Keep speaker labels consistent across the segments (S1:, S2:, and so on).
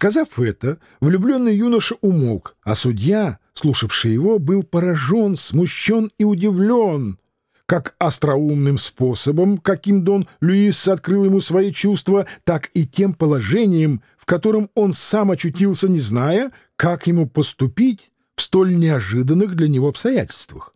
S1: Сказав это, влюбленный юноша умолк, а судья, слушавший его, был поражен, смущен и удивлен, как остроумным способом, каким Дон Луис открыл ему свои чувства, так и тем положением, в котором он сам очутился, не зная, как ему поступить в столь неожиданных для него обстоятельствах.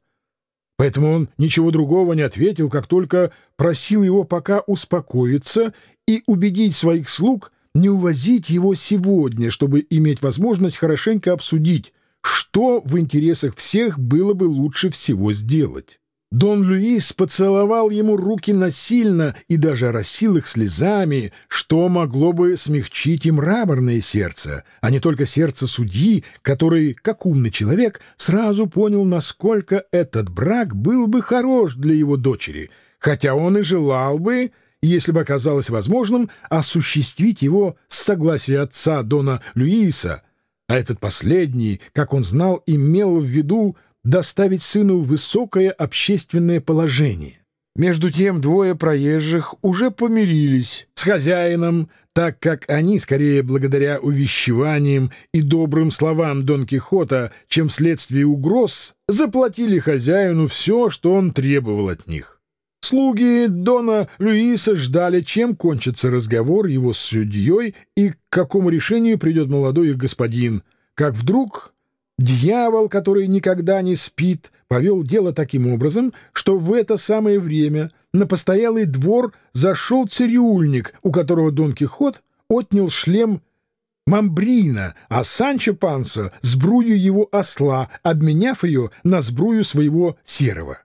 S1: Поэтому он ничего другого не ответил, как только просил его пока успокоиться и убедить своих слуг не увозить его сегодня, чтобы иметь возможность хорошенько обсудить, что в интересах всех было бы лучше всего сделать. Дон Луис поцеловал ему руки насильно и даже оросил их слезами, что могло бы смягчить им мраморное сердце, а не только сердце судьи, который, как умный человек, сразу понял, насколько этот брак был бы хорош для его дочери, хотя он и желал бы если бы оказалось возможным, осуществить его с согласия отца Дона Люиса, а этот последний, как он знал, имел в виду доставить сыну высокое общественное положение. Между тем двое проезжих уже помирились с хозяином, так как они, скорее благодаря увещеваниям и добрым словам Дон Кихота, чем вследствие угроз, заплатили хозяину все, что он требовал от них. Слуги Дона Луиса ждали, чем кончится разговор его с судьей и к какому решению придет молодой их господин. Как вдруг дьявол, который никогда не спит, повел дело таким образом, что в это самое время на постоялый двор зашел цирюльник, у которого Дон Кихот отнял шлем Мамбрина, а Санчо Пансо — сбрую его осла, обменяв ее на сбрую своего серого.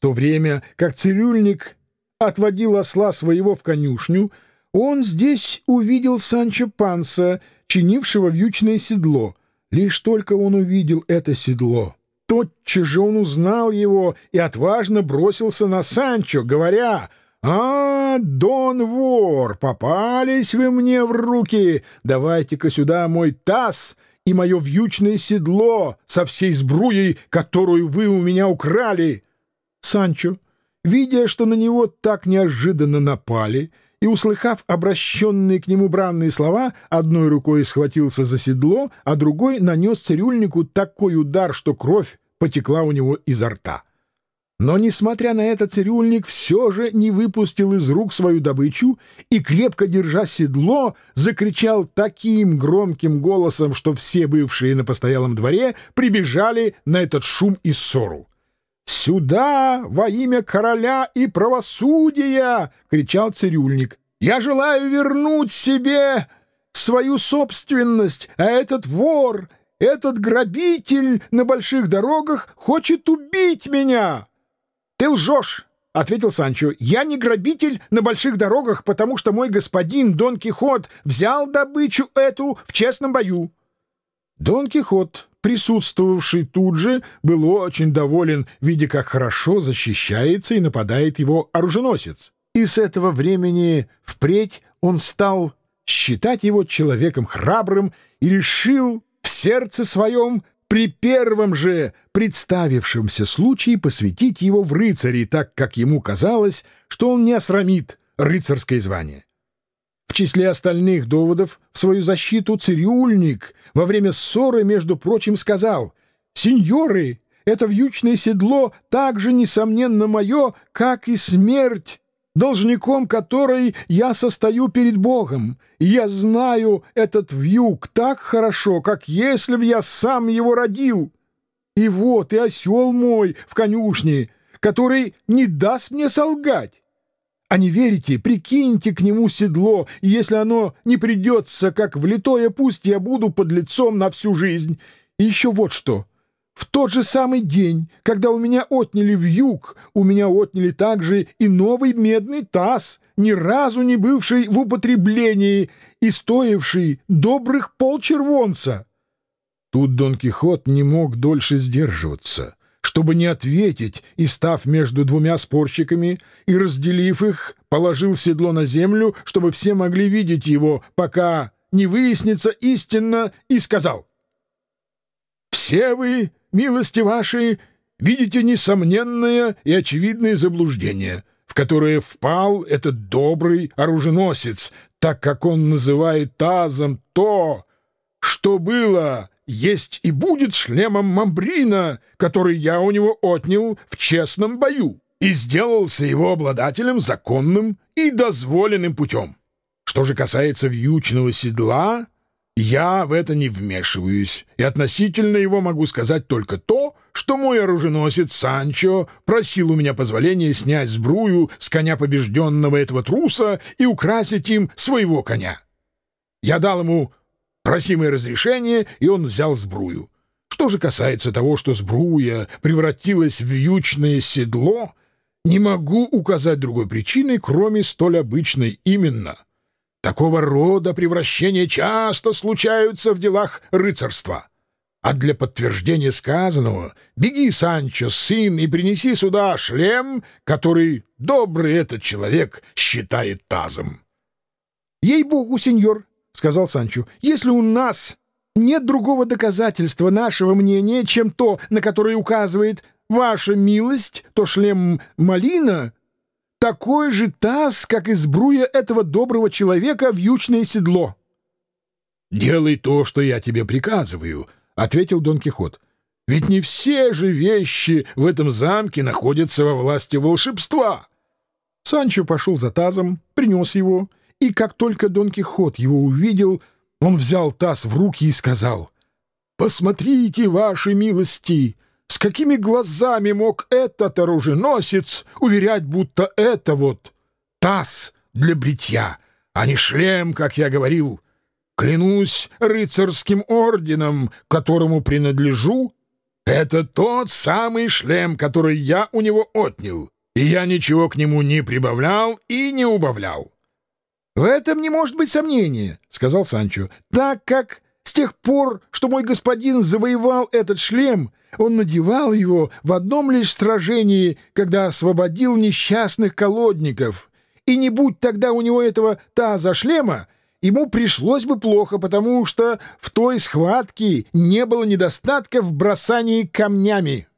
S1: В то время как цирюльник отводил осла своего в конюшню, он здесь увидел Санчо Панса, чинившего вьючное седло. Лишь только он увидел это седло, тотчас же он узнал его и отважно бросился на Санчо, говоря «А, Дон Вор, попались вы мне в руки! Давайте-ка сюда мой таз!» и мое вьючное седло со всей сбруей, которую вы у меня украли. Санчо, видя, что на него так неожиданно напали, и, услыхав обращенные к нему бранные слова, одной рукой схватился за седло, а другой нанес цирюльнику такой удар, что кровь потекла у него изо рта. Но, несмотря на это, цирюльник все же не выпустил из рук свою добычу и, крепко держа седло, закричал таким громким голосом, что все бывшие на постоялом дворе прибежали на этот шум и ссору. «Сюда во имя короля и правосудия!» — кричал цирюльник. «Я желаю вернуть себе свою собственность, а этот вор, этот грабитель на больших дорогах хочет убить меня!» «Ты лжешь!» — ответил Санчо. «Я не грабитель на больших дорогах, потому что мой господин Дон Кихот взял добычу эту в честном бою». Дон Кихот присутствовавший тут же, был очень доволен, видя, как хорошо защищается и нападает его оруженосец. И с этого времени впредь он стал считать его человеком храбрым и решил в сердце своем при первом же представившемся случае посвятить его в рыцари, так как ему казалось, что он не осрамит рыцарское звание. В числе остальных доводов свою защиту цирюльник во время ссоры, между прочим, сказал «Сеньоры, это вьючное седло так же, несомненно, мое, как и смерть, должником которой я состою перед Богом, я знаю этот вьюг так хорошо, как если б я сам его родил. И вот и осел мой в конюшне, который не даст мне солгать». А не верите, прикиньте к нему седло, и если оно не придется, как влитое, пусть я буду под лицом на всю жизнь. И еще вот что. В тот же самый день, когда у меня отняли вьюг, у меня отняли также и новый медный таз, ни разу не бывший в употреблении и стоивший добрых полчервонца. Тут Дон Кихот не мог дольше сдерживаться чтобы не ответить, и, став между двумя спорщиками и разделив их, положил седло на землю, чтобы все могли видеть его, пока не выяснится истинно, и сказал «Все вы, милости ваши, видите несомненное и очевидное заблуждение» в которое впал этот добрый оруженосец, так как он называет тазом то, что было, есть и будет шлемом Мамбрина, который я у него отнял в честном бою и сделался его обладателем законным и дозволенным путем. Что же касается вьючного седла, я в это не вмешиваюсь, и относительно его могу сказать только то, что мой оруженосец Санчо просил у меня позволения снять сбрую с коня побежденного этого труса и украсить им своего коня. Я дал ему просимое разрешение, и он взял сбрую. Что же касается того, что сбруя превратилась в вьючное седло, не могу указать другой причины, кроме столь обычной именно. Такого рода превращения часто случаются в делах рыцарства. А для подтверждения сказанного беги, Санчо, сын, и принеси сюда шлем, который добрый этот человек считает тазом.
S2: — Ей-богу, сеньор, — сказал Санчо, — если у нас нет другого доказательства нашего мнения, чем то, на которое указывает ваша милость, то шлем Малина такой же таз, как и сбруя этого доброго человека в ючное седло.
S1: — Делай то, что я тебе приказываю, —— ответил Дон Кихот. «Ведь не все же вещи в этом замке находятся во власти волшебства».
S2: Санчо пошел за тазом, принес его, и как только Дон Кихот его увидел, он взял таз в руки и сказал, «Посмотрите, ваши милости, с какими глазами мог этот оруженосец уверять, будто это вот таз для бритья, а не шлем, как я говорил». Клянусь рыцарским орденом, которому принадлежу, это тот самый шлем, который я у него отнял, и я ничего к нему не прибавлял и не убавлял. — В этом не может быть сомнения, — сказал Санчо, — так как с тех пор, что мой господин завоевал этот шлем, он надевал его в одном лишь сражении, когда освободил несчастных колодников, и не будь тогда у него этого таза шлема, ему пришлось бы плохо, потому что в той схватке не было недостатка в бросании камнями.